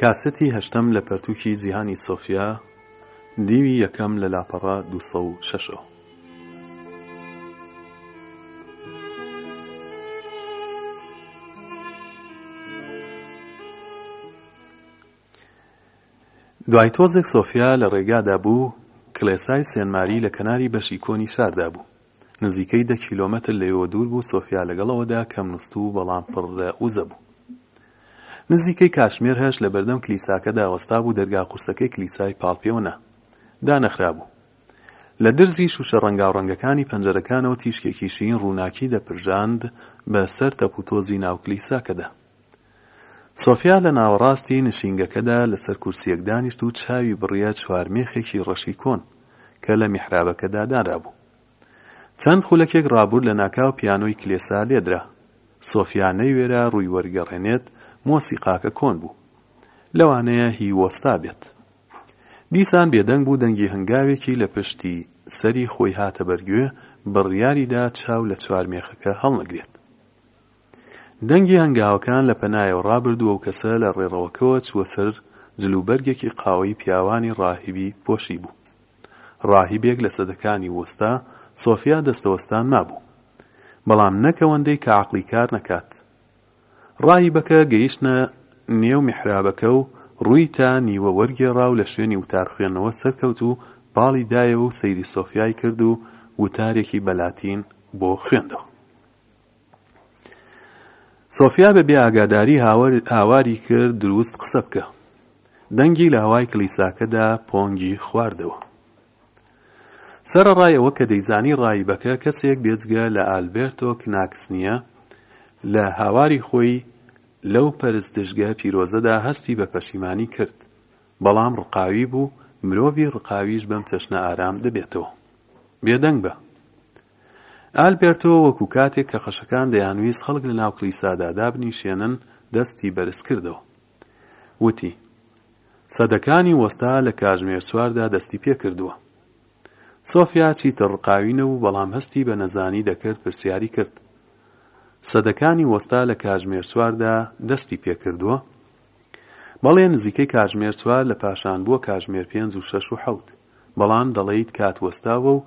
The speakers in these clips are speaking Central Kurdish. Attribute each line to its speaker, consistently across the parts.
Speaker 1: کاسێتی هەشتەم لە پەرتووکی جیهانی سۆفیا دیوی یەکەم لە لاپەڕە دوو سەد و شەش ەوە. دوای تۆزێک سۆفیا لە ڕێگادا بوو، کڵێسای سێنماری لە کەناری بەشی کۆنی شاردا بوو. نزیکەی دە کیلۆمەتر لەوێوە دوور بوو، سۆفیا لەگەڵ ئەوەدا کەم نوستوو بەڵام پڕ لە وزە بوو. نزیکەی کات ژمێرهەشت لە بەردەم کلیساکەدا وەستابوو، دەرگا قورسەکەی کلیسای پاڵ پێوە نا. دانەخرابوو. لە درزی شووشە ڕەنگاوڕەنگەکانی پەنجەرەکانەوە تیشکێکی شین ڕووناکی دەپرژاند بە سەر تەپوتۆزی ناو کلیساکەدا. سۆفیا لە ناوەڕاستی نشینگەکەدا لەسەر کورسییەک دانیشت و چاوی بڕیە چوار مێخێکی ڕەشی کۆن کە لە میحرابەکەدا دانرابوو. چەند خولەکێک ڕابوور لەناکاو پیانۆی کلێسا لێدرا. سۆفیا نەیوێرا ڕووی وەرگەڕێنێت، مۆسیقاکە کۆن بوو. لەوانەیە هی وۆستا بێت. دیسان بێدەنگ بوو دەنگی هەنگاوێکی لە پشتی سەری خۆی هاتە بەرگوێ، بڕیاریدا چاو لە چوار مێخەکە هەڵنەگرێت. دەنگی هەنگاوەکان لە پەنایەوە ڕابرد و ئەو کەسە لە ڕێڕەوەکەوە چووە سەر جلوبەرگێکی قاوەیی پیاوانی ڕاهیبی پۆشیبوو. ڕاهیبێک لە سەدەکانی وەستا سۆفیا دەستەوەستان مابوو. بەڵام نەک ئەوەندەی کە عەقڵی کار نەکات. ڕاهیبەکە گەیشتە نێو میحرابەکە و ڕووی تا نیوە وەرگێڕا و لە شوێنی وتار خوێندنەوە سەرکەوت و باڵی دایەوە و سەیری سۆفیای کرد و وتارێکی بە لاتین بۆ خوێندەوە. سۆفیا بە بێ ئاگاداری هاوار هاواری کرد دروست قسە بکە دەنگی لە هەوای کلیساکەدا پۆنگی خواردەوە سەرەڕای ئەوە کە دەیزانی ڕایبەکە کەسێک بێجگە لە ئالبێرتۆ کناکس نییە لە هاواری خۆی لەو پەرستشگە پیرۆزەدا هەستی بە پەشیمانی کرد بەڵام ڕقاوی بوو مرۆڤی ڕقاویش بەم چەشنە ئارام دەبێتەوە بێدەنگ بە ئالبێرتۆ وەکو کاتێک کە قەشەکان دەیانویست خەڵک لە ناو کلیسادا دابنیشێنن دەستی بەرز کردەوە وتی سەدەکانی وەستا لە کاژمێر چواردا دەستی پێ کردووە سۆفیا چیتر قاوی نەبوو بەڵام هەستی بە نەزانی دەکرد پرسیاری کرد سەدەکانی وەستا لە کاژمێر چواردا دەستی پێ کردووە بەڵێ نزیکەی کاژمێر چوار لە پاشان بووە کاژمێر پێنج و شەش و حەوت بەڵام دەڵێیت کات وەستاوە و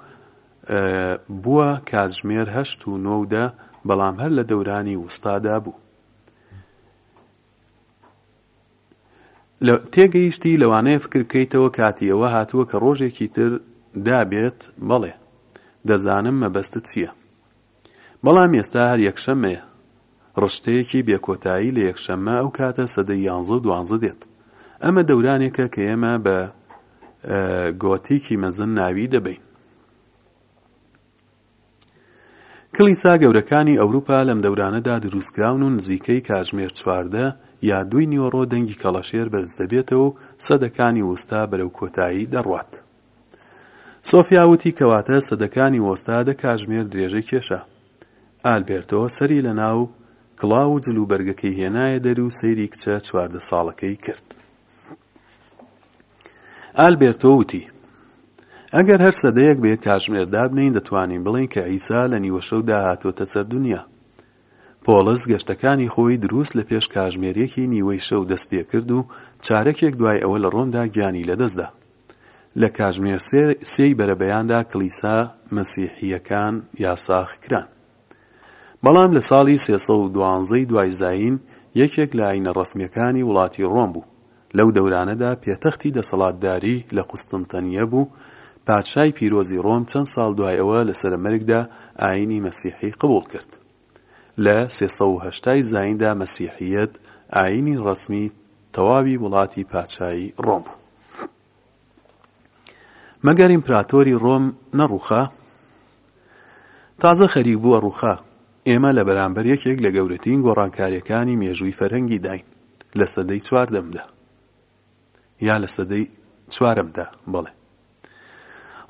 Speaker 1: بووە کاتژمێر هەشت و نۆ و دە بەڵام هەر لە دەورانی ووستادا بوو. تێگەیشتی لەوانەیە فکر بکەیتەوە کاتی ئەوە هاتووە کە ڕۆژێکی تر دابێت، بەڵێ، دەزانم مەبەستت چییە. بەڵام ئێستا هەر یەکشەممەیە. ڕشتەیەکی بێ کۆتایی لە یەکشەممە ئەو کاتە سەدەی یانزە و دوانزە دێت. ئەمە دەورانێکە کە ئێمە بە گۆتیکی مەزن ناوی دەبەین. کلیسا گەورەکانی ئەوروپا لەم دەورانەدا دروستکراون و نزیکەی کاژمێر چواردە یا دووی نیوەڕۆ دەنگی کەڵەشێر بەرز دەبێتەوە و سەدەکانی ووستا بەرەو کۆتایی دەڕوات. سۆفیا وتی کەواتە سەدەکانی وۆستا دە کاژمێر درێژەی کێشا. ئالبێرتۆ سەری لە ناو کڵاو و جلوبەرگەکەی هێنایە دەر و سەیری کچە چواردە ساڵەکەی کرد. ئالبێرتۆ وتی ئەگەر هەر سەدەیەک بە یەک کاژمێر دابنێین دەتوانین بڵێین کە عیسا لە نیوەشەودا هاتۆتە سەر دنیا پۆڵس گەشتەکانی خۆی دروست لە پێش کاژمێرێکی نیوەی شەو دەست پێکرد و چارەکێک دوای ئەوە لە ڕۆمدا گیانی لەدەستدا لە کاژمێر سێی بەرەبەیاندا کڵیسا مەسیحییەکان یاساخ کران. بەڵام لە ساڵی سێ سەد و دوازدە ی دوای زایین یەکێک لە ئایینە ڕەسمییەکانی وڵاتی ڕۆم بوو، لەو دەورانەدا پێتەختی دەسەڵاتداری لە قوستنتەنییە بوو، پادشای پیرۆزی ڕۆم چەند ساڵ دوای ئەوە لە سەرەمەرگدا ئایینی مەسیحی قبووڵ کرد. لە سێ سەد و هەشتا ی زاییندا مەسیحییەت ئایینی ڕەسمی تەواوی وڵاتی پادشایی ڕۆم بوو. مەگەر ئیمپراتۆری ڕۆم نەڕووخا؟ تازە خەریک بووە ڕووخا. ئێمە لە بەرامبەر یەکێک لە گەورەترین گۆڕانکارییەکانی مێژووی فەرهەنگیداین لە سەدەی چواردەمدا. یا لە سەدەی چوارەمدا، بەڵێ.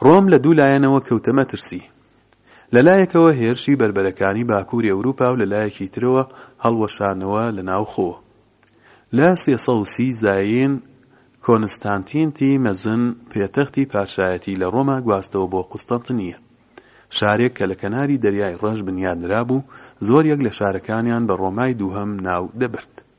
Speaker 1: ڕۆم لە دوو لایەنەوە کەوتە مەترسی. لە لایەکەوە هێرشی بەربەرەکانی باکووری ئەوروپا و لە لایەکی ترەوە هەڵوەشانەوە لە ناوخۆ. لە سێ سەد و سی زایین کۆنستانتینتی مەزن پێتەختی پادشایەتی لە ڕۆما گواستەوە بۆ قوستەنتنیە، شارێک کە لە کەناری دەریای ڕەش بنیات نرابوو، زۆر یەک لە شارەکانیان بە ڕۆمای دووهەم ناو دەبرد.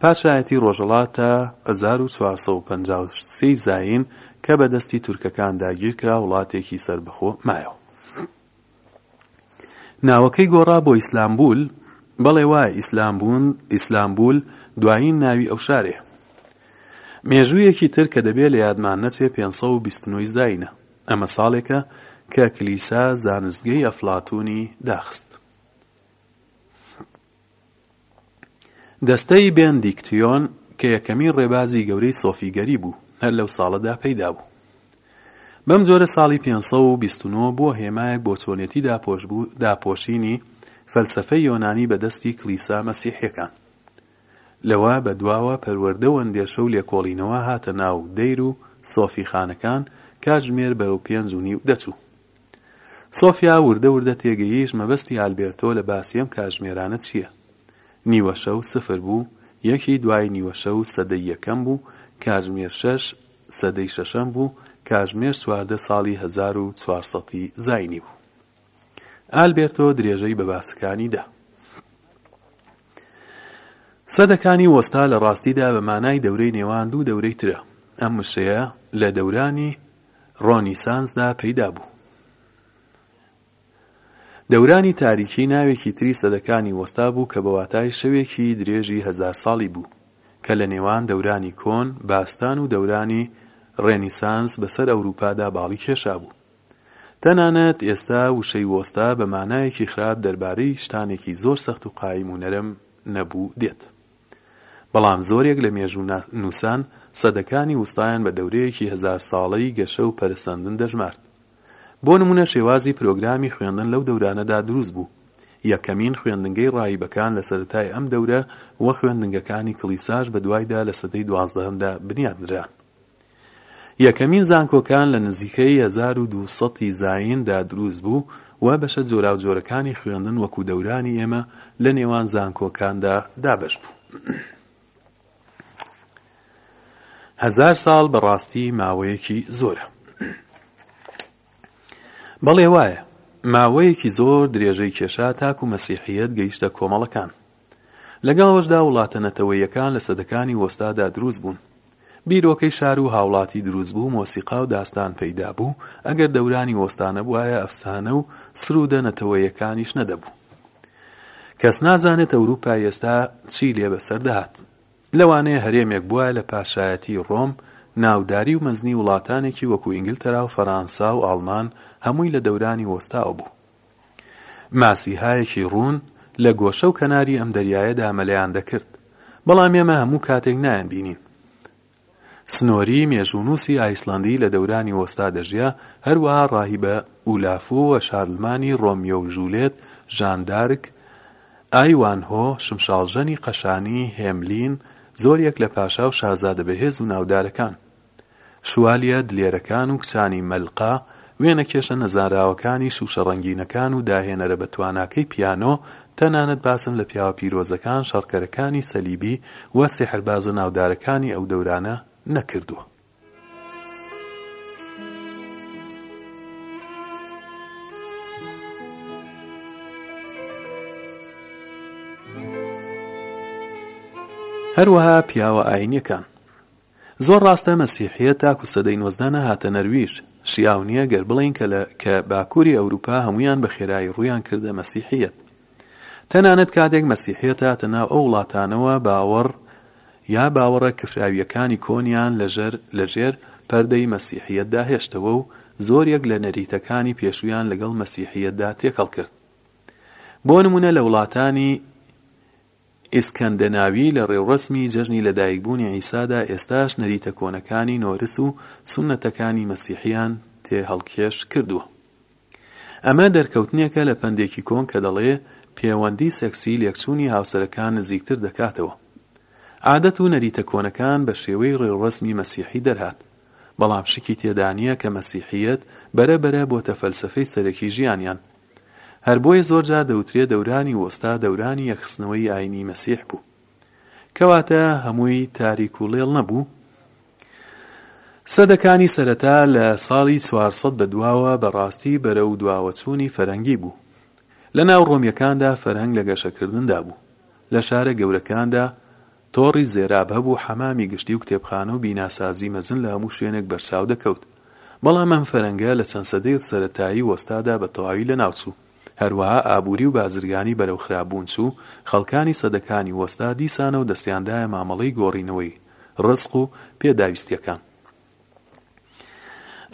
Speaker 1: پاشایەتی ڕۆژەڵاتە هەزار و چوار سەد و پەنجا و سێ زایین کە بە دەستی تورکەکان داگیر کرا وڵاتێکی سەربەخۆ مایەوە. ناوەکەی گۆڕا بۆ ئیسلامبول، بەڵێ وایە ئیسلامبون، ئیسلامبول دوایین ناوی ئەو شارەیە. مێژوویەکی تر کە دەبێ لە یادمان نەچێ پێنج سەد و بیست و نۆ ی زایینە. ئەمە ساڵێکە کە کلیسا زانستگەی ئەفلاتونی داخست. دەستەی بێندیکتیۆن کە یەکەمین ڕێبازی گەورەی سۆفیگەری بوو، هەر لەو ساڵەدا پەیدا بوو. بەم جۆرە ساڵی پێنج سەد و بیست و نۆ بووە هێمایەک بۆ چۆنێتی داپۆشینی فەلسەفەی یۆنانی بە دەستی کڵیسا مەسیحیەکان. لەوە بە دواوە پەروەردە و ئەندێشە و لێکۆڵینەوە هاتە ناو دەیر و سۆفیخانەکان، کاتژمێر بەرەو پێنج و نیو دەچوو. سۆفیا وردە وردە تێگەیشت مەبەستی ئالبێرتۆ لە باسی ئەم کاژمێرانە چییە. نیوەشەو سفر بوو، یەکی دوای نیوەشەو سەدەی یەکەم بوو، کاژمێر شەش سەدەی شەشەم بوو، کاژمێر چواردە ساڵی هەزار و چوار سەتی زاینی بوو. ئالبێرتۆ درێژەی بە باسەکانی دا. سەدەکانی وەستا لە ڕاستیدا بە مانای دەورەی نێوان دوو دەورەی ترە. ئەم مشەیە لە دەورانی. ڕۆنیسانسدا پەیدا بوو. دەورانی تاریکی ناوێکی تری سەدەکانی وەستا بوو کە بە واتای شەوێکی درێژی هەزار ساڵی بوو کە لە نێوان دەورانی کۆن، باستان و دەورانی ڕێنیسانس بەسەر ئەورووپادا باڵی کێشابوو. تەنانەت ئێستا وشەی وۆستا بە مانایەکی خراپ دەربارەی شتانێکی زۆر سەخت و قایم و نەرم نەبوو دێت. بەڵام زۆرێک لە مێژوو نووسان سەدەکانی ووستایان بە دەورەیەکی هەزار ساڵەی گەشە و پەرەسەندن دەژمارد. بۆ نموونە شێوازی پرۆگرامی خوێندن لەو دەورانەدا دروست بوو. یەکەمین خوێندنگەی ڕاهیبەکان لە سەرەتای ئەم دەورە و خوێندنگەکانی کڵیساش بە دوایدا لە سەدەی دوازدەهەمدا بنیات نران. یەکەمین زانکۆکان لە نزیکەی هەزار و دوو سەد ی زایین دا دروست بوو و بەشە جۆراوجۆرەکانی خوێندن وەکو دەورانی ئێمە لە نێوان زانکۆکاندا دابەش بوو. هەزار ساڵ بەڕاستی ماوەیەکی زۆرە. بەڵێ وایە. ماوەیەکی زۆر درێژەی کێشا تاکو مەسیحیەت گەیشتە کۆمەڵەکان. لەگەڵ ئەوەشدا وڵاتە نەتەوەییەکان لە سەدەکانی وەستادا دروست بوون. بیرۆکەی شار و هاوڵاتی دروست بوو، مۆسیقا و داستان پەیدا بوو، ئەگەر دەورانی وەستا نەبوایە ئەفسانە و سروودە نەتەوەییەکانیش نەدەبوو. کەس نازانێت ئەوروپای ئێستا چی لێ بەسەر دەهات. لەوانەیە هەرێمێک بوایە لە پاشایەتی ڕۆم، ناوداری و مەزنی وڵاتانێکی وەکوو ئینگلتەرا و فەرانسا و ئاڵمان هەمووی لە دەورانی وەستاوە بوو. ماسیهایەکی ڕوون لە گۆشە و کەناری ئەم دەریایەدا مەلەیان دەکرد، بەڵام ئێمە هەموو کاتێک نایانبینین. سنۆری، مێژوونووسی ئایسلەندی لە دەورانی وەستا دەژیا، هەروەها ڕاهیبە ئولاف و شارلمانی، ڕۆمیۆ و ژولێت، ژان دارک، ئایوانهۆ، شمشاڵژەنی قەشانی، هێملین، زۆریەک لە پاشا و شازادە بەهێز و ناودارەکان. شوالیە دلێرەکان و کچانی مەلقا، وێنەکێشە نەزانراوەکانی شووشە ڕەنگینەکان و داهێنەرە بەتواناکەی پیانۆ، تەنانەت باسم لە پیاوە پیرۆزەکان، شەڕکەرەکانی سەلیبی و سیحربازە ناودارەکانی ئەو دەورانە نەکردووە. هەروەها پیاوە ئاینیەکان، زۆر ڕاستە مەسیحیە تاکو سەدەی نۆزدە نەهاتە نەرویژ، شیاو نیە گەر بڵێین کە لە کە باکوری ئەوروپا هەمویان بە خێرایی ڕویان کردە مەسیحیەت. تەنانەت کاتێک مەسیحیەت هاتە ناو ئەو وڵاتانەوە باوەڕ یا باوەڕە کفراویەکانی کۆنیان لە ژەر لە ژێر پەردەی مەسیحیەتدا هێشتەوە و زۆریەک لە نەریتەکانی پێشویان لەگەڵ مەسیحیەتدا تێکەڵ کرد. بۆ نمونە لە وڵاتانی ئیسکەندەناوی لە ڕێوڕەسمی جەژنی لەدایکبوونی عیسادا ئێستاش نەریتە کۆنەکانی نۆرس و سوننەتەکانی مەسیحییان تێهەڵکێش کردووە. ئەمە دەرکەوتنێکە لە پەندێکی کۆن کە دەڵێ، پێوەندی سێکسی لێکچوونی هاوسەرەکان نزیکتر دەکاتەوە. عادەت و نەریتە کۆنەکان بە شێوەی ڕێوڕەسمی مەسیحی دەرهات. بەڵام شکی تێدا نییە کە مەسیحییەت بەرە بەرە بۆتە فەلسەفەی سەرەکی ژیانیان. هەر بۆیە زۆر جار دەوترێ دەورانی وۆستا دەورانی یەکخستنەوەی ئاینی مەسیح بوو. کەواتە هەمووی تاریک و ڵێڵ نەبوو؟ سەدەکانی سەرەتا لە ساڵی چوار سەد بە دواوە بە ڕاستی بەرەو دواوەچوونی فەرەنگی بوو. لە ناو ڕۆمیەکاندا فەرهەنگ لە گەشەکردندا بوو. لە شارە گەورەکاندا تۆڕی زێراب هەبوو، حەمامی گشتی و کتێبخانە و بیناسازی مەزن لە هەموو شوێنێک بەرچاو دەکەوت. بەڵام ئەم فەرەنگە لە چەند سەدەی سەرەتایی وەستادا بە تەواوی لەناوچوو. هەروەها ئابووری و بازرگانی بەرەو خراپبوون چوو، خەڵکانی سەدەکانی وەستا دیسانەوە دەستیان دایە مامەڵەی گۆڕینەوەی ڕزق و پێداویستییەکان.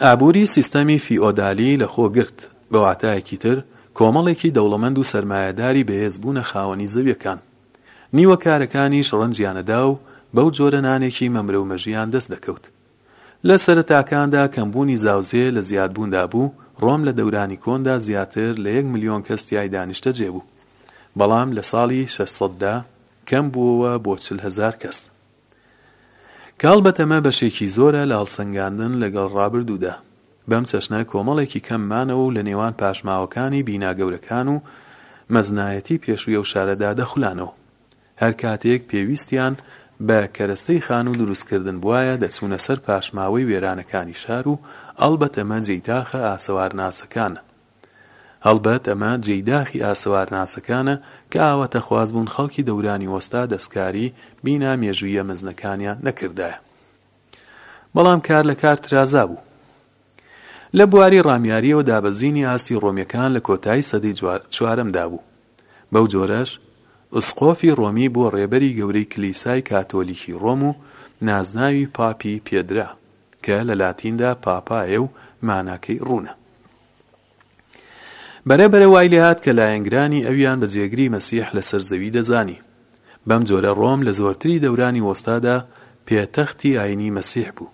Speaker 1: ئابووری سیستەمی فیئۆدالی لە خۆ گرت. بە واتایەکی تر، کۆمەڵێکی دەوڵەمەند و سەرمایەداری بەهێز بوونە خاوەنی زەوییەکان. نیوەکارەکانیش ڕەنجیانەدا و بەو جۆرە نانێکی مەمرە و مەژیان دەست دەکەوت. لە سەرەتاکاندا کەمبوونی زاوزێ لە زیادبووندا بوو، ڕۆم لە دەورانی کۆندا زیاتر لە یەک ملیۆن کەس تیایدا نیشتەجێ بوو، بەڵام لە ساڵی شەش سەددا کەم بووەوە بۆ چل هەزار کەس. کاڵ بەتەمە بەشێکی زۆرە لە هەڵسەنگاندن لەگەڵ ڕابردوودا. بەم چەشنە کۆمەڵێکی کەم مانەوە و لە نێوان پاشماوەکانی بینا گەورەکان و مەزنایەتی پێشووی ئەو شارەدا دەخولانەوە. هەر کاتێک پێویستیان بە کەرەستەی خانوو دروستکردن بوایە دەچوونە سەر پاشماوەی وێرانەکانی شار و ئاڵ بەتەمە جێی داخە ئاسەوارناسەکانە. هەڵبەت ئەمە جێی داخی ئاسەوارناسەکانە کە ئاواتەخواز بوون خەڵکی دەورانی وەستا دەستکاری بینا مێژوویە مەزنەکانیان نەکردایە. بەڵام کار لە کار ترازا بوو. لە بواری ڕامیارییەوە دابەزینی ئاستی ڕۆمیەکان لە کۆتایی سەدەی چوارەمدا بوو. بەو جۆرەش ئوسقۆفی ڕۆمی بووە ڕێبەری گەورەی کلیسای کاتۆلیکی ڕۆم و نازناوی پاپی پێدرا کە لە لاتیندا پاپا یە و ماناکەی ڕوونە. بەرەبەرە وای لێهات کە لایەنگرانی ئەویان بە جێگری مەسیح لەسەر زەوی دەزانی. بەم جۆرە ڕۆم لە زۆرتری دەورانی وەستادا پێتەختی ئاینی مەسیح بوو.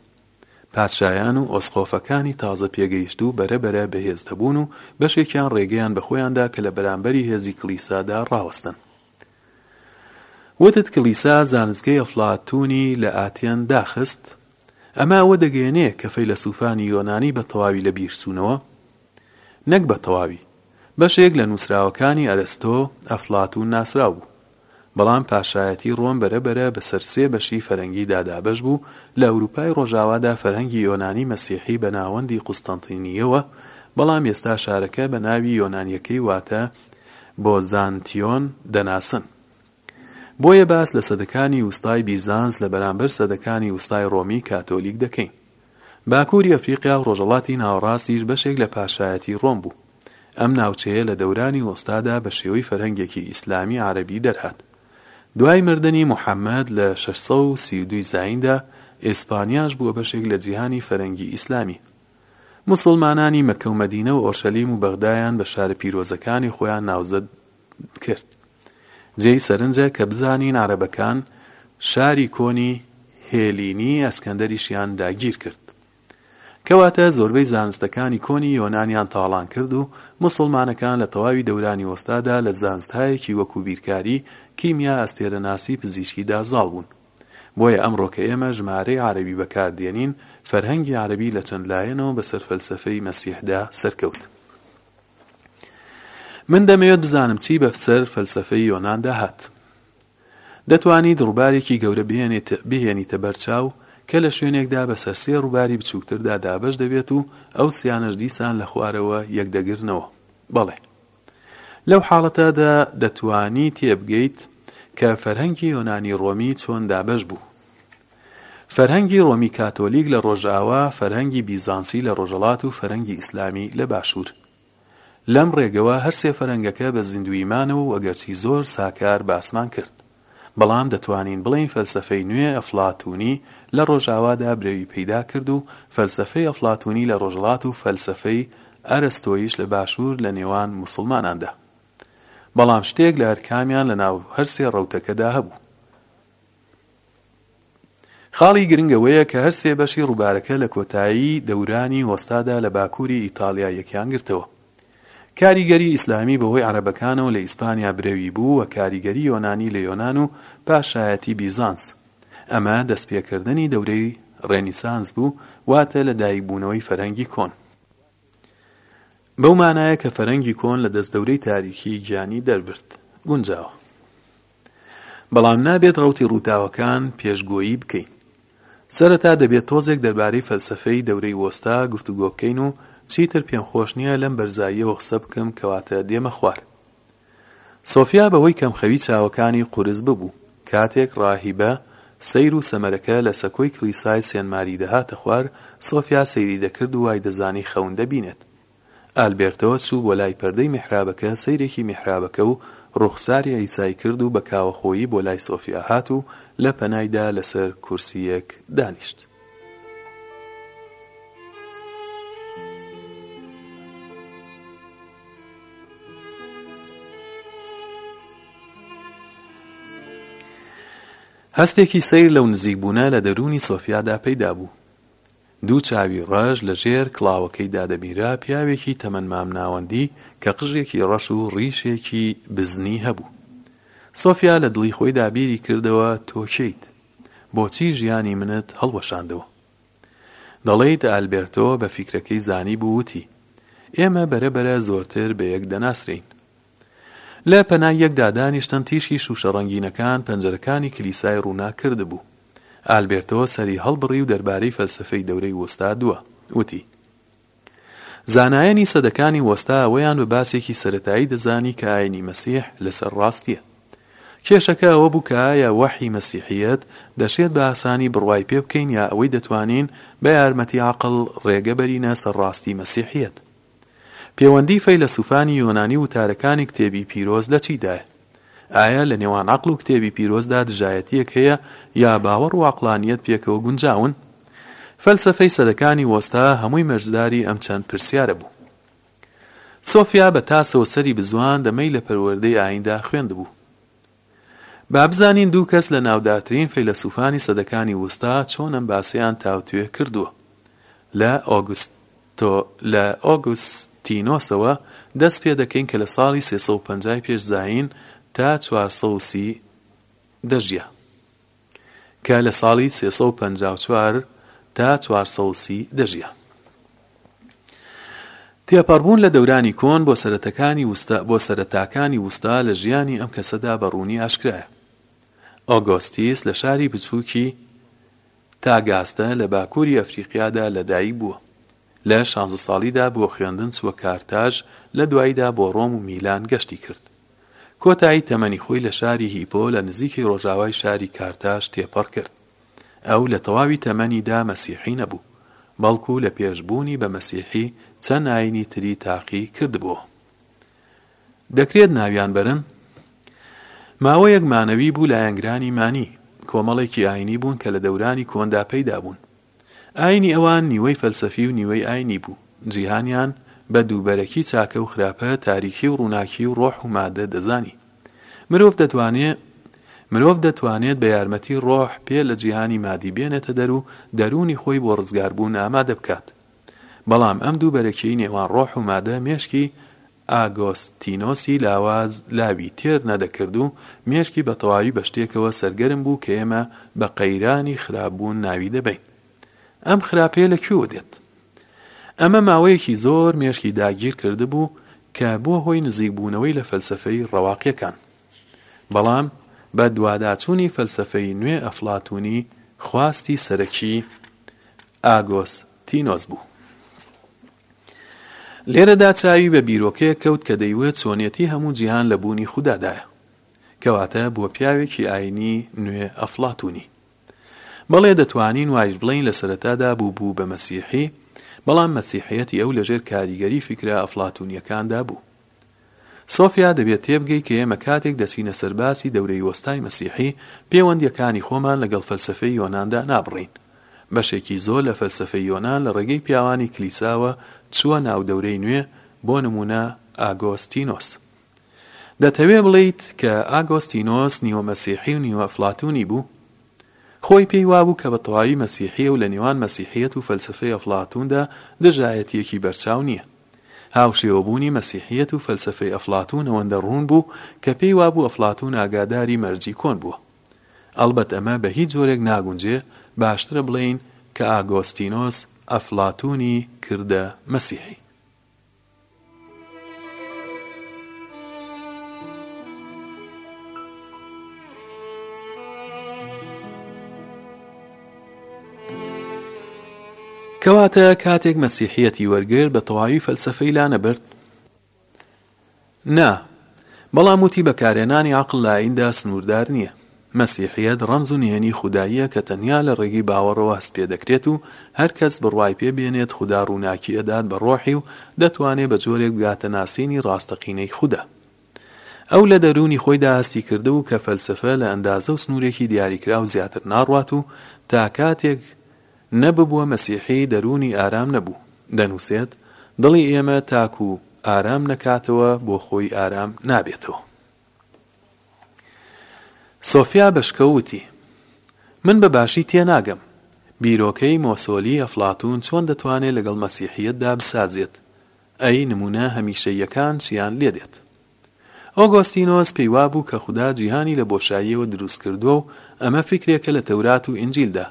Speaker 1: پادشایان و ئۆسقۆفەکانی تازە پێگەیشتوو بەرەبەرە بەهێز دەبوون و بەشێکیان ڕێگەیان بە خۆیان دا کە لە بەرامبەری هێزی کڵیسادا ڕاوەستن. وتت کلیسا زانستگەی ئەفلاتوونی لە ئاتێن داخست؟ ئەمە ئەوە دەگەیەنێ کە فەیلەسووفانی یۆنانی بە تەواوی لە بیر چوونەوە؟ نەک بە تەواوی. بەشێک لە نووسراوەکانی ئەرستۆ، ئەفلاتوون ناسراو بوو. بەڵام پاشایەتی ڕۆم بەرە بەرە بە سەر سێ بەشی فەرەنگیدا دابەش بوو، لە ئەورووپای ڕۆژاوادا فەرهەنگی یۆنانی مەسیحی بە ناوەندی قوستەنتینییەوە، بەڵام ئێستا شارەکە بە ناوی یۆنانییەکەی واتە بۆزانتیۆن دەناسن. بۆیە باس لە سەدەکانی وستای بیزانس لە بەرامبەر سەدەکانی وستای ڕۆمی کاتۆلیک دەکەین. باکووری ئەفریقیا و ڕۆژەڵاتی ناوەڕاستیش بەشێک لە پاشایەتی ڕۆم بوو. ئەم ناوچەیە لە دەورانی وەستادا بە شێوەی فەرهەنگێکی ئیسلامی عەرەبی دەرهات. دوای مردنی موحەممەد لە شەش سەد و سی و دوو زاییندا، ئیسپانیاش بووە بەشێک لە جیهانی فەرەنگی ئیسلامی. موسڵمانانی مەکە و مەدینە و ئۆرشەلیم و بەغدایان بە شارە پیرۆزەکانی خۆیان ناوزەد کرد. جێی سەرنجە کە بزانین عەرەبەکان شاری کۆنی هێلینی ئەسکەندەریشیان داگیر کرد. کەواتە زۆربەی زانستەکانی کۆنی یۆنانیان تاڵان کرد و موسڵمانەکان لە تەواوی دەورانی وەستادا لە زانستهایەکی وەکوو بیرکاری، کیمیا، ئەستێرەناسی، پزیشکیدا زاڵ بوون. بۆیە ئەمڕۆ کە ئێمە ژمارەی عەرەبی بەکار دێنین، فەرهەنگی عەرەبی لە چەند لایەنەوە بەسەر فەلسەفەی مەسیحدا سەرکەوت. من دەمەوێت بزانم چی بەسەر فەلسەفەی یۆناندا هات. دەتوانیت ڕووبارێکی گەورە بهێنیتە بەر چاو کە لە شوێنێکدا بەسەر سێ ڕووباری بچووکتردا دابەش دەبێت و ئەو سیانەش دیسان لە خوارەوە یەکدەگرنەوە. بەڵێ. لەو حاڵەتەدا دەتوانی تێبگەیت کە فەرهەنگی یۆنانی ڕۆمی چۆن دابەش بوو. فەرهەنگی ڕۆمی کاتۆلیک لە ڕۆژاوا، فەرهەنگی بیزانسی لە ڕۆژەڵات و فەرهەنگی ئیسلامی لە باشوور. لەم ڕێگەوە هەر سێ فەرهەنگەکە بە زیندوویی مانەوە و ئەگەرچی زۆر ساکار باسمان کرد. بەڵام دەتوانین بڵێین فەلسەفەی نوێ ئەفلاتوونی لە ڕۆژاوادا برەوی پەیدا کرد و فەلسەفەی ئەفلاتوونی لە ڕۆژهەڵات و فەلسەفەی ئەرەستۆیش لە باشوور لە نێوان موسڵماناندا بەڵام شتێک لە هەرکامیان لە ناو هەرسێ ڕەوتەکەدا هەبوو خاڵی گرنگ ئەوەیە کە هەر سێ بەشی ڕووبارەکە لە کۆتایی دەورانی هۆستادا لە باکووری ئیتاڵیا یەکیان گرتەوە. کاریگەری ئیسلامی بەهۆی عەرەبەکانەوە لە ئیسپانیا برەوی بوو و کاریگەری یۆنانی لە یۆنان و پاش شایەتی بیزانس. ئەمە دەستپێکردنی دەورەی ڕێنیسانس بوو، واتە لە دایکبوونەوەی فەرهەنگی کۆن. بەو مانایە کە فەرهەنگی کۆن لە دەست دەورەی تاریکی گیانی دەربرد. گونجاوە. بەڵام نابێت ڕەوتی ڕووداوەکان پێشگۆیی بکەین. سەرەتا دەبێت تۆزێک دەربارەی فەلسەفەی دەورەی وۆستا گفتوگۆ بکەین و چیتر پێم خۆش نییە لەم بەرزاییەوە قسە بکەم کەواتە دێمە خوار. سۆفیا بەهۆی کەمخەوی چاوەکانی قورس ببوو. کاتێک ڕاهیبە سەیر و سەمەرەکە لە سەکۆی کڵیسای سێنماری دەهاتە خوار، سۆفیا سەیری دەکرد و وایدەزانی خەون دەبینێت. ئالبێرتۆ چوو بۆ لای پەردەی میحرابەکە سەیرێکی میحرابەکە و ڕووخساری عیسای کرد و بە کاوەخۆیی بۆ لای سۆفیا هات و لە پەنای دا لە سەر کورسییەک دانیشت. هەستێکی سەیر لەو نزیک بوونە لە دەروونی سۆفیادا پەیدا بوو. دوو چاوی ڕەش لە ژێر کڵاوەکەیدا دەبینرا، پیاوێکی تەمەن مامناوەندی کە قژێکی ڕەش و ڕیشێکی بزنی هەبوو. سۆفیا لە دڵی خۆیدا بیری کردەوە، تۆ کێیت؟ بۆچی ژیانی منت هەڵوەشاندەوە؟ دەڵێیت ئالبێرتۆ بە فیکرەکەی زانیبوو وتی، ئێمە بەرە بەرە زۆرتر بە یەک دەناسرێین. لە پەنای یەکدا دانیشتن تیشکی شووشە ڕەنگینەکان پەنجەرەکانی کلیسای ڕووناک کردبوو. ئالبێرتۆ سەری هەڵبڕی و دەربارەی فەلسەفەی دەورەی وستا دووا. وتی، زانایانی سەدەکانی وەستا ئەوەیان بە باسێکی سەرەتایی دەزانی کە ئاینی مەسیح لەسەر ڕاستییە. کێشەکە ئەوە بوو کە ئایا وەحی مەسیحییەت دەشێت بە ئاسانی بڕوای پێ بکەین یا ئەوەی دەتوانین بە یارمەتی عەقڵ ڕێگە بەرینە سەر ڕاستی مەسیحییەت؟ پێوەندی فەیلەسوفانی یۆنانی وتارەکانی کتێبی پیرۆز لە چیدایە؟ ئایا لە نێوان عەقڵ و کتێبی پیرۆزدا دژایەتیەک هەیە یا باوەڕ و عەقڵانیەت پێکەوە گونجاون؟ فەلسەفەی سەدەکانی وۆستا هەمووی مەرجداری ئەم چەند پرسیارە بوو. سۆفیا بە تاسەوە سەری بزواند، ئەمەی لە پەروەردەی ئاییندا خوێندبوو. با بزانین دوو کەس لە ناودارترین فەیلەسوفانی سەدەکانی ووستا چۆن ئەم باسەیان تاوتوێ کردووە. لە ئۆگوست لە ئۆگوستینۆسەوە دەست پێ دەکەین کە لە ساڵی سێ سەد و پەنجا ی پێش زایین تا چوار سەد و سی دەژیا. کە لە ساڵی سێ سەد و پەنجا و چوار تا چوار سەد و سی دەژیا. تێپەڕبوون لە دەورانی کۆن بۆ سەرەتەکانی وستا بۆ سەرەتاکانی وستا لە ژیانی ئەم کەسەدا بە ڕوونی ئاشکرایە. ئۆگۆستیس لە شاری بچووکی تاگاستە لە باکووری ئەفریقیادا لەدایک بووە. لە شانزە ساڵیدا بۆ خوێندن چووە کارتاژ، لە دواییدا بۆ ڕۆم و میلان گەشتی کرد. کۆتایی تەمەنی خۆی لە شاری هیپۆ لە نزیکی ڕۆژاوای شاری کارتاژ تێپەڕ کرد. ئەو لە تەواوی تەمەنیدا مەسیحی نەبوو، بەڵکو لە پێش بوونی بە مەسیحی چەند ئایینی تری تاقی کردبووەوە. دەکرێت ناویان بەرن؟ ماوەیەک مانەوی بوو لایەنگرانی مانی، کۆمەڵێکی ئایینی بوون کە لە دەورانی کۆندا پەیدا بوون. ئاینی ئەوان نیوەی فەلسەفی و نیوەی ئاینی بوو، جیهانیان بە دووبەرەکی چاکە و خراپە، تاریکی و ڕووناکی و ڕۆح و مادە دەزانی. مرۆڤ دەتوانێ مرۆڤ دەتوانێت بە یارمەتی ڕۆح پێ لە جیهانی مادی بێنێتە دەر و دەروونی خۆی بۆ ڕزگاربوون ئامادە بکات. بەڵام ئەم دووبەرەکیەی نێوان ڕۆح و مادە مێشکی ئاگۆستینۆسی لاواز لاوی تێر نەدەکرد و مێشکی بە تەواوی بە شتێکەوە سەرگەرم بوو کە ئێمە بە قەیرانی خراپبوون ناوی دەبەین. ئەم خراپییە لە کوێوە دێت؟ ئەمە ماوەیەکی زۆر مێشکی داگیر کردبوو کە بووە هۆی نزیکبوونەوەی لە فەلسەفەی ڕەواقییەکان. بەڵام بە دواداچوونی فەلسەفەی نوێ ئەفڵاتوونی خواستی سەرەکی ئاگۆستینۆس بوو. لێرەدا چاوی بە بیرۆکەیەک کەوت کە دەیوت چۆنیەتی هەموو جیهان لە بوونی خودادایە. کەواتە بووە پیاوێکی ئاینی نوێ ئەفڵاتوونی. بەڵێ دەتوانین وایش بڵێین لە سەرەتادا بوو بوو بە مەسیحی، بەڵام مەسیحیەتی ئەو لەژێر کاریگەری فیکرە ئەفڵاتوونیەکاندا بوو. سۆفیا، دەبێت تێبگەی کە ئێمە کاتێک دەچینە سەر باسی دەورەی وەستای مەسیحی، پێوەندییەکانی خۆمان لەگەڵ فەلسەفەی یۆناندا نابڕین. بەشێکی زۆر لە فەلسەفەی یۆنان لە ڕێگەی پیاوانی کلیساوە چووە ناو دەورەی نوێ، بۆ نموونە ئاگۆستینۆس. دەتەوێت بڵێیت کە ئاگۆستینۆس نیوە مەسیحی و نیوە ئەفلاتوونی بوو؟ خۆی پێی وابوو کە بە تەواوی مەسیحییە و لە نێوان مەسیحییەت و فەلسەفەی ئەفلاتووندا دژایەتییەکی بەرچاو نییە. هاوشێوەبوونی مەسیحییەت و فەلسەفەی ئەفڵاتوون ئەوەندە ڕوون بوو کە پێی وابوو ئەفڵاتوون ئاگاداری مەرجی کۆن بووە. ئەڵبەت ئەمە بە هیچ جۆرێک ناگونجێ، باشترە بڵێین کە ئاگۆستینۆس ئەفڵاتوونی کردە مەسیحی. کەواتە کاتێک مەسیحیەتی وەرگرت بە تەواوی فەلسەفەی لا نەبرد؟ نا، بەڵام وتی بەکارهێنانی عەقڵ لە ئاییندا سنووردار نییە. مەسیحیەت ڕەمز و نهێنی خوداییە کە تەنیا لە ڕێگەی باوەڕەوە هەست پێ دەکرێت و هەر کەس بڕوای پێ بێنێت خودا ڕووناکی ئەدات بە ڕۆحی و دەتوانێ بە جۆرێک بگاتە ناسینی ڕاستەقینەی خودا. ئەو لە دەروونی خۆیدا هەستی کردبوو کە فەلسەفە لە ئەندازە و سنوورێکی دیاریکراو زیاتر ناڕوات و تا کاتێک نە ببووە مەسیحی دەروونی ئارام نەبوو. دەنووسێت، دڵی ئێمە تاکوو ئارام نەکاتەوە بۆ خۆی ئارام نابێتەوە. سۆفیا بە شکۆ وتی، من بە باشی تێ ناگەم، بیرۆکەی مۆسۆلی ئەفلاتوون چۆن دەتوانێت لەگەڵ مەسیحییەتدا بسازێت، ئەی نموونە هەمیشەییەکان چییان لێ دێت؟ ئۆگۆستینۆس پێی وابوو کە خودا جیهانی لە بۆشاییەوە دروست کردووە و ئەمە فیکرێکە لە تەورات و ئینجیلدا.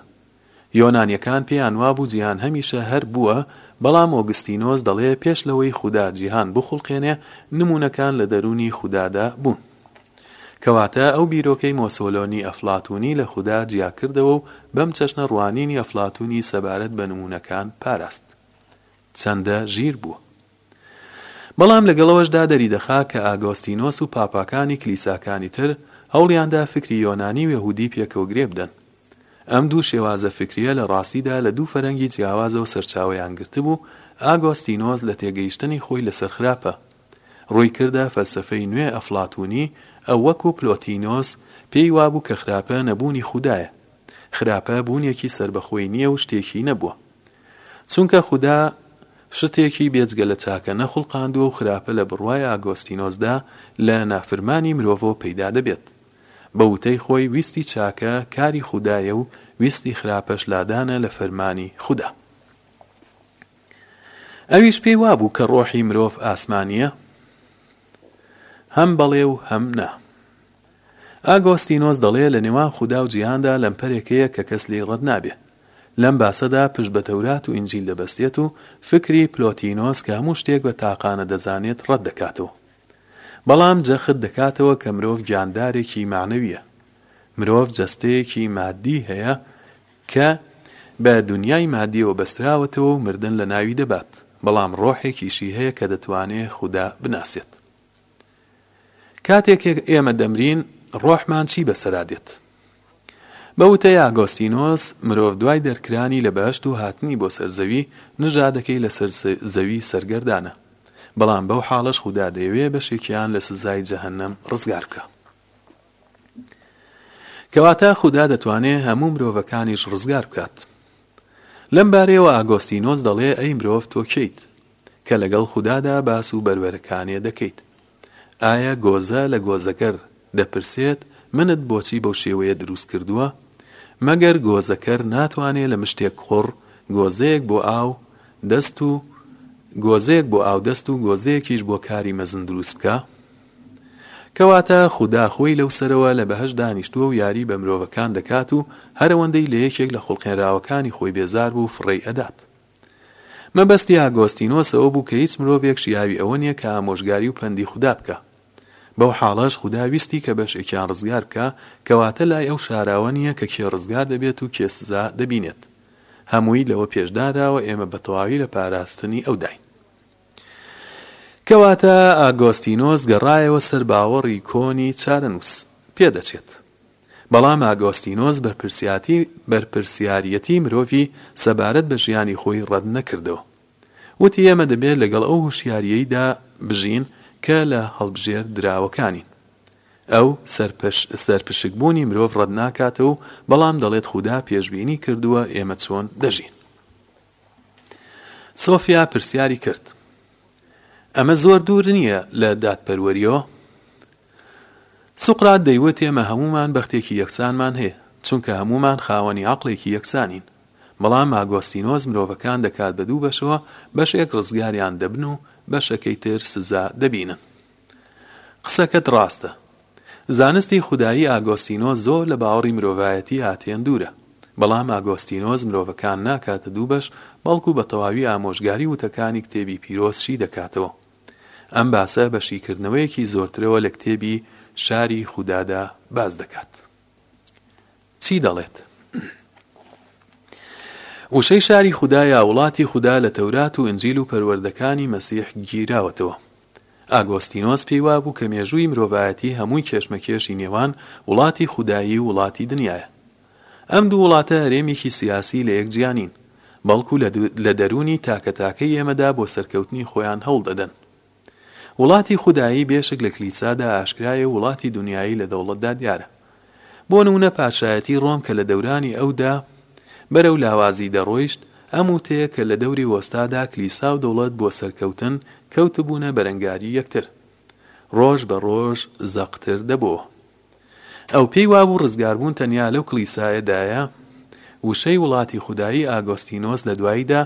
Speaker 1: یۆنانییەکان پێیان وابوو جیهان هەمیشە هەر بووە، بەڵام ئۆگستینۆس دەڵێ پێش لەوەی خودا جیهان بخوڵقێنێ نموونەکان لە دەروونی خودادا بوون. کەواتە ئەو بیرۆکەی مۆسۆلۆنی ئەفلاتوونی لە خودا جیاکردەوە و بەم چەشنە ڕوانینی ئەفلاتوونی سەبارەت بە نموونەکان پاراست. چەندە ژیر بوو. بەڵام لەگەڵ ئەوەشدا دەریدەخا کە ئاگۆستینۆس و پاپاکانی کلیساکانی تر هەوڵیاندا فیکری یۆنانی و یەهودی پێکەوە گرێ بدەن. ئەم دوو شێوازە فیکریە لە ڕاستیدا لە دوو فەرەنگی جیاوازەوە سەرچاوەیان گرتبوو، ئاگۆستینۆس لە تێگەیشتنی خۆی لە سەرخراپە، ڕووی کردە فەلسەفەی نوێ ئەفلاتونی، ئەو وەکو پلۆتینۆس پێی وابوو کە خراپە نەبوونی خودایە. خراپە بوونێکی سەربەخۆی نیە و شتێکی نەبووە. چونکە خودا شتێکی بێجگە لە چاکە نەخوڵقاندووە و خراپە لە بڕوای ئاگۆستینۆسدا لە نافرمانی مرۆڤەوە پەیدا دەبێت. بە وتەی خۆی ویستی چاکە کاری خودایە و ویستی خراپەش لادانە لە فەرمانی خودا. ئەویش پێی وابوو کە ڕۆحی مرۆڤ ئاسمانییە؟ هەم بەڵێ و هەم نا. ئاگۆستینۆس دەڵێ لە نێوان خودا و جیهاندا لەمپەرێک هەیە کە کەس لێی ڕەت نابێ. لەم باسەدا پشت بە تەورات و ئینجیل دەبەستێت و فکری پلۆتینۆس کە هەموو شتێک بە تاقانە دەزانێت ڕەت دەکاتەوە. بەڵام جەخت دەکاتەوە کە مرۆڤ گیاندارێکی مەعنەوییە. مرۆڤ جەستەیەکی ماددی هەیە کە بە دونیای ماددیەوە بەستراوەتەوە و مردن لە ناوی دەبات، بەڵام ڕۆحێکیشی هەیە کە دەتوانێ خودا بناسێت. کاتێک ئێمە دەمرین ڕۆحمان چی بەسەرا دێت؟ بە وتەی ئاگۆستینۆس، مرۆڤ دوای دەرکرانی لە بەهەشت و هاتنی بۆ سەر زەوی، نژادەکەی لەسەر زەوی سەرگەردانە، بەڵام بەو حاڵەش خودا دەیەوێ بەشێکیان لە سزای جەهەنەم ڕزگار بکا. کەواتە خودا دەتوانێ هەموو مرۆڤەکانیش ڕزگار بکات. لەم بارەیەوە ئاگۆستینۆس دەڵێ ئەی مرۆڤ تۆ کێیت؟ کە لەگەڵ خودادا باس و بەربەرەکانێ دەکەیت. ئایا گۆزە لە گۆزەکەر دەپرسێت، منت بۆچی بەو شێوەیە دروست کردووە؟ مەگەر گۆزەکەر ناتوانێ لە مشتێک قوڕ، گۆزەیەک بۆ ئاو دەست و گۆزەیەک بۆ ئاودەست و گۆزەیەکیش بۆ کاری مەزن دروست بکا؟ کەواتە خودا خۆی لەو سەرەوە لە بەهەشت دانیشتووە و یاری بە مرۆڤەکان دەکات و هەرەوەندەی لە یەکێک لە خوڵقێنراوەکانی خۆی بێزار بوو فڕێی ئەدات. مەبەستی ئاگۆستینۆس ئەوە بوو کە هیچ مرۆڤێک شیاوی ئەوە نیە کە ئامۆژگاری و پەندی خودا بکا. بەو حاڵەش خودا ویستی کە بەشێکیان ڕزگار بکا، کەواتە لای ئەو شاراوە نیە کە کێ ڕزگار دەبێت و کێ سزا دەبینێت. هەمووی لەوە پێش داراوە ئێمە بە تەواوی لە پاراستنی ئەوداین. کەواتە ئاگۆستینۆس گەڕایەوە سەر باوەڕی کۆنی چارەنووس. پێدەچێت. بەڵام ئاگۆستینۆس بەرپرسیاریەتی مرۆڤی سەبارەت بە ژیانی خۆی ڕەت نەکردەوە. وتی ئێمە دەبێت لەگەڵ ئەو هۆشیاریەیدا بژین کە لە هەڵبژێر دراوەکانین. ئەو سەرپشک بوونی مرۆڤ ڕەت ناکاتەوە بەڵام دەڵێت خودا پێشبینی کردووە ئێمە چۆن دەژین. سۆفیا پرسیاری کرد ئەمە زۆر دوور نیە لە دادپەروەریەوە؟ سوقرات دەیوت ئێمە هەموومان بەختێکی یەکسانمان هەیە، چونکە هەموومان خاوەنی عەقڵێکی یەکسانین. بەڵام ئاگۆستینۆس مرۆڤەکان دەکات بە دوو بەشەوە، بەشێک ڕزگاریان دەبن و بەشەکەی تر سزا دەبینن. قسەکەت ڕاستە. زانستی خودایی ئاگۆستینۆس زۆر لە باوەڕی مرۆڤایەتی ئاتێن دوورە. بەڵام ئاگۆستینۆس مرۆڤەکان ناکاتە دوو بەش، بەڵکو بە تەواوی ئامۆژگاری وتەکانی کتێبی پیرۆز شی دەکاتەوە. ئەم باسە بە شیکردنەوەیەکی زۆرترەوە لە کتێبی شاری خودادا باس دەکات. چی دەڵێت؟ وشەی شاری خودا یا وڵاتی خودا لە تەورات و ئنجیل و پەروەردەکانی مەسیح گیراوەتەوە ئاگۆستینۆس پێی وابوو کە مێژووی مرۆڤایەتی هەمووی کێشمەکێشی نێوان وڵاتی خودایی و وڵاتی دنیاە ئەم دوو وڵاتە هەرێمێکی سیاسی لە یەک جیا نین، بەڵکو لە دەروونی تاکە تاکەی ئێمەدا بۆ سەرکەوتنی خۆیان هەوڵ دەدەن. وڵاتی خودایی بێ شک لە کلیسادا ئاشکرایە و وڵاتی دونیایی لە دەوڵەتدا دیارە. بۆ نموونە پادشایەتی ڕۆم کە لە دەورانی ئەودا بەرەو لاوازی دەڕۆیشت، ئەم وتەیە کە لە دەوری وەستادا کلیسا و دەوڵەت بۆ سەرکەوتن کەوتبوونە بەرەنگاری یەکتر، ڕۆژ بە ڕۆژ زەقتر دەبۆوە. ئەو پێی وابوو ڕزگاربوون تەنیا لەو کڵیسایە دایە، وشەی وڵاتی خودایی ئاگۆستینۆس لە دواییدا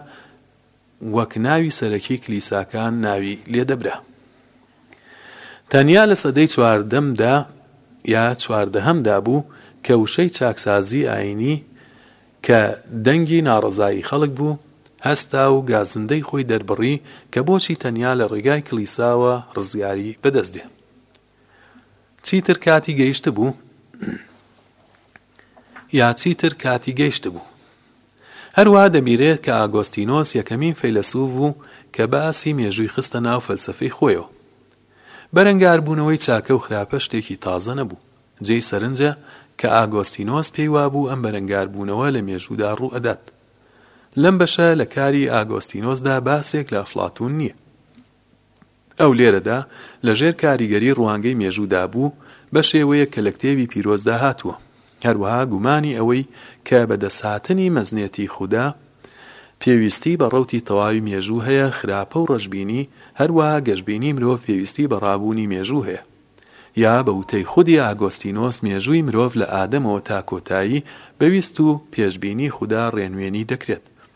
Speaker 1: وەک ناوی سەرەکی کلیساکان ناوی لێ دەبرا. تەنیا لە سەدەی چواردەمدا یا چواردەهەمدا بوو کە وشەی چاکسازی ئاینی کە دەنگی ناڕەزایی خەڵک بوو هەستا و گازندەی خۆی دەربڕی کە بۆچی تەنیا لە ڕێگای کلیساوە ڕزگاری بەدەست دێ. چیتر کاتی گەیشتبوو یا چیتر کاتی گەیشتبوو هەروە دەبیرێت کە ئاگۆستینۆس یەکەمین فەیلەسوف بوو کە باسی مێژووی خستە ناو فەلسفەی خۆیەوە بەرەنگاربوونەوەی چاکە و خراپە شتێکی تازە نەبوو جێی سەرنجە کە ئاگۆستینۆس پێی وابوو ئەم بەرەنگاربوونەوە لە مێژوودا ڕوو ئەدات لەم بەشە لە کاری ئاگۆستینۆسدا باسێک لە ئەفلاتون نییە ئەو لێرەدا لە ژێر کاریگەری ڕوانگەی مێژوودا بوو، بە شێوەیەک کە لە کتێبی پیرۆزدا هاتووە. هەروەها گومانی ئەوەی کە بەدەستهاتنی مەزنێتی خودا پێویستی بە ڕەوتی تەواوی مێژوو هەیە خراپە و ڕەشبینی، هەروەها گەشبینی مرۆڤ پێویستی بە ڕابوونی مێژوو هەیە. یا بە وتەی خودی ئاگۆستینۆس مێژووی مرۆڤ لە ئادەمەوە تا کۆتایی بە ویست و پێشبینی خودا ڕێنوێنی دەکرێت،